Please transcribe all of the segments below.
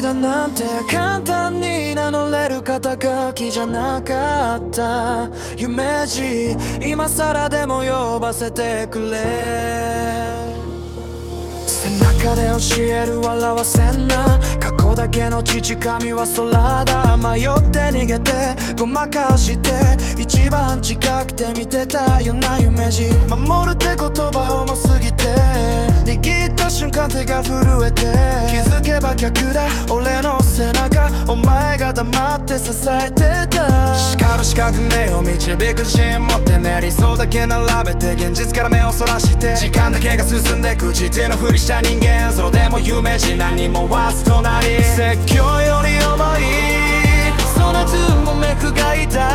だなんて簡単に名乗れる肩書きじゃなかった。夢路今更でも呼ばせてくれ。背中で教える笑わせんな。過去だけの父神は空だ。迷って逃げてごまかして一番近くて見てたよな夢路。守るって言葉重すぎて握った瞬間手が震えて気づけば逆だ。俺の背中お前が黙って支えてた。光る四角目を導く自信持ってね理想だけ並べて現実から目をそらして。時間だけが進んでく自手のふりした人間それでも夢じ何もわずとなり。説教より重いそのつもめくがいた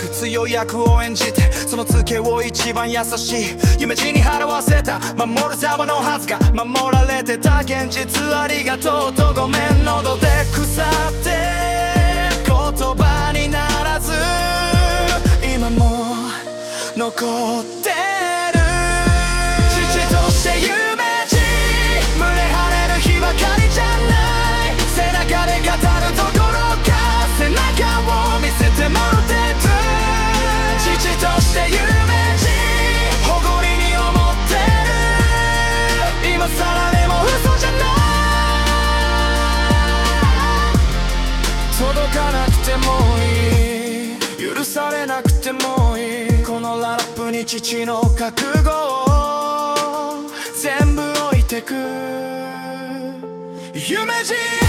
く強い役を演じてそのツケを一番優しい夢地に払わせた守る沢のはずが守られてた現実ありがとうとごめん喉で腐って言葉にならず今も残ってさらでも嘘じゃない。届かなくてもいい。許されなくてもいい。このラップに父の覚悟を全部置いてく。夢路